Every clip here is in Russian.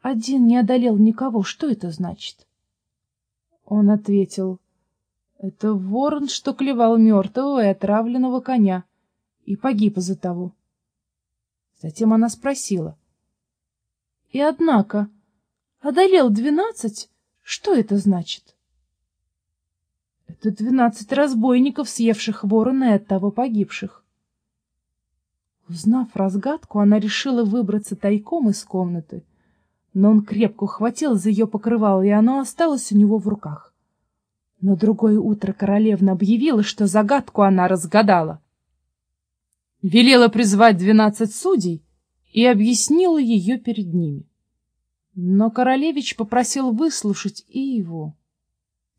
один не одолел никого. Что это значит? Он ответил, это ворон, что клевал мертвого и отравленного коня, и погиб из-за того. Затем она спросила, и однако, одолел двенадцать, что это значит? Это двенадцать разбойников, съевших ворона и оттого погибших. Узнав разгадку, она решила выбраться тайком из комнаты, но он крепко ухватил за ее покрывало, и оно осталось у него в руках. На другое утро королевна объявила, что загадку она разгадала. Велела призвать двенадцать судей и объяснила ее перед ними. Но королевич попросил выслушать и его,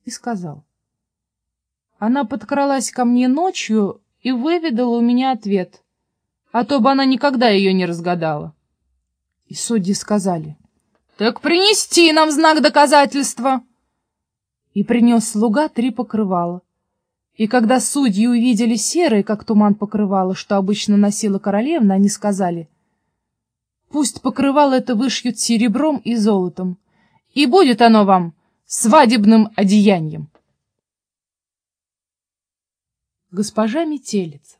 и сказал. Она подкралась ко мне ночью и выведала у меня ответ, а то бы она никогда ее не разгадала. И судьи сказали, «Так принести нам знак доказательства!» И принес слуга три покрывала. И когда судьи увидели серое, как туман покрывало, что обычно носила королевна, они сказали, «Пусть покрывало это вышьют серебром и золотом, и будет оно вам свадебным одеянием». Госпожа Метелица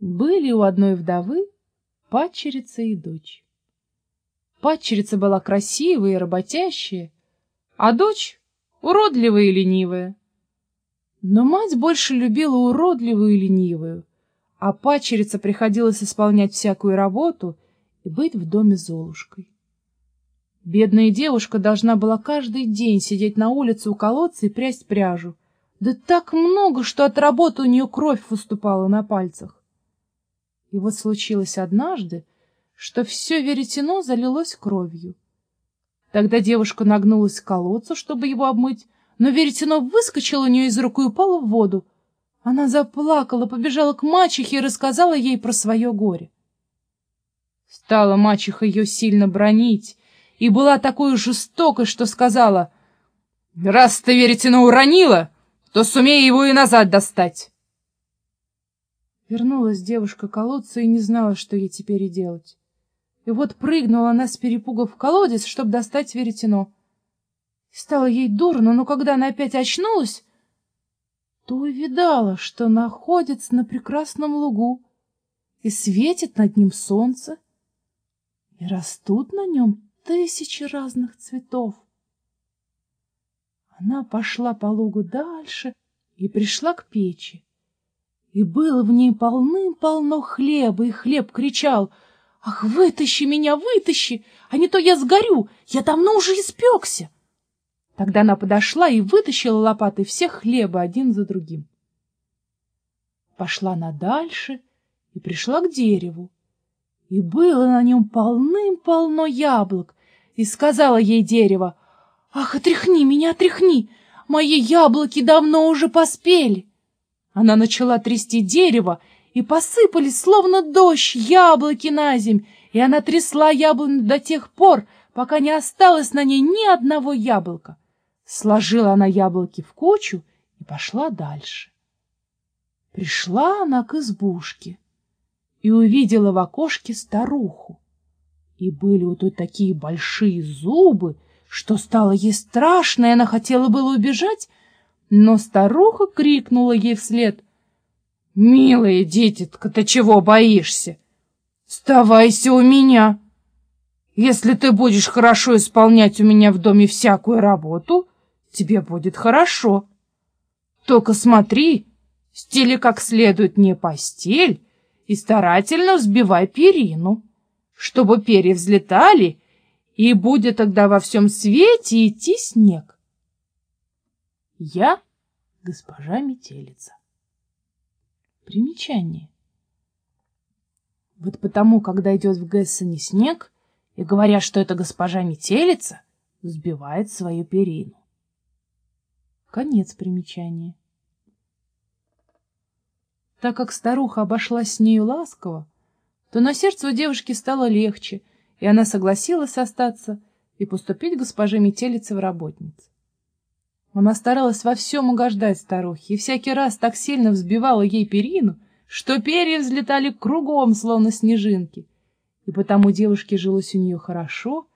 Были у одной вдовы падчерица и дочь. Падчерица была красивая и работящая, а дочь — уродливая и ленивая. Но мать больше любила уродливую и ленивую, а падчерица приходилось исполнять всякую работу и быть в доме Золушкой. Бедная девушка должна была каждый день сидеть на улице у колодца и прясть пряжу. Да так много, что от работы у нее кровь выступала на пальцах. И вот случилось однажды, что все веретено залилось кровью. Тогда девушка нагнулась к колодцу, чтобы его обмыть, но веретено выскочило у нее из рук и упало в воду. Она заплакала, побежала к мачехе и рассказала ей про свое горе. Стала мачеха ее сильно бронить и была такой жестокой, что сказала, «Раз ты веретено уронила, то сумей его и назад достать». Вернулась девушка к колодцу и не знала, что ей теперь и делать. И вот прыгнула она с перепугу в колодец, чтобы достать веретено. И стало ей дурно, но когда она опять очнулась, то увидала, что находится на прекрасном лугу, и светит над ним солнце, и растут на нем тысячи разных цветов. Она пошла по лугу дальше и пришла к печи и было в ней полным-полно хлеба, и хлеб кричал «Ах, вытащи меня, вытащи, а не то я сгорю, я давно уже испекся!» Тогда она подошла и вытащила лопатой все хлебы один за другим. Пошла она дальше и пришла к дереву, и было на нем полным-полно яблок, и сказала ей дерево «Ах, отряхни меня, отряхни, мои яблоки давно уже поспели!» Она начала трясти дерево, и посыпались, словно дождь, яблоки на земь, и она трясла яблоню до тех пор, пока не осталось на ней ни одного яблока. Сложила она яблоки в кучу и пошла дальше. Пришла она к избушке и увидела в окошке старуху. И были у той такие большие зубы, что стало ей страшно, и она хотела было убежать, но старуха крикнула ей вслед. — Милая дитятка, ты чего боишься? Оставайся у меня. Если ты будешь хорошо исполнять у меня в доме всякую работу, тебе будет хорошо. Только смотри, стели как следует не постель и старательно взбивай перину, чтобы перья взлетали, и будет тогда во всем свете идти снег. Я госпожа Метелица. Примечание. Вот потому, когда идет в Гессене снег, и говорят, что это госпожа Метелица, сбивает свою перину. Конец примечания. Так как старуха обошлась с нею ласково, то на сердце у девушки стало легче, и она согласилась остаться и поступить госпоже Метелице в работницу. Она старалась во всем угождать старухе и всякий раз так сильно взбивала ей перину, что перья взлетали кругом, словно снежинки. и потому девушке жилось у нее хорошо,